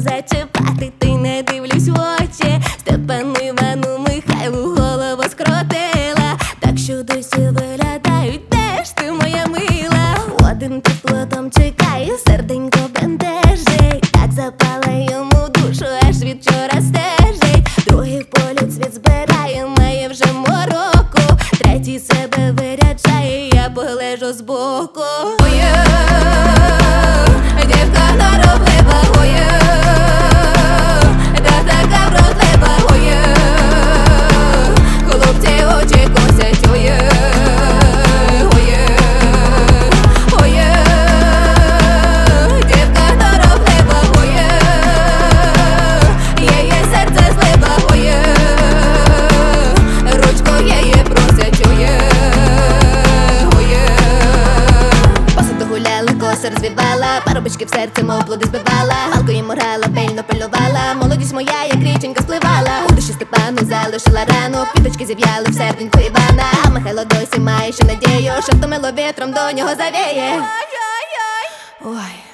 зачепати, ти не дивлюсь в очі, Степану Івану Михайлу голову скротила, так що досі виглядають, теж ти моя мила. Один теплотом плотом чекає, серденько бентежить, так запала йому душу, аж від вчора стежить. Другий політ світ збирає, має вже мороку, третій себе виряджає, я полежу збоку. Парубочки в серці, мов плоди збивала, галку морала, пильно пильнувала, молодість моя, як річенька спливала, у душі Степану залишила рану, квіточки зів'яли в серденьку Івана, а Михайло досі має ще надію, що втомило вітром до нього завіє. Ой.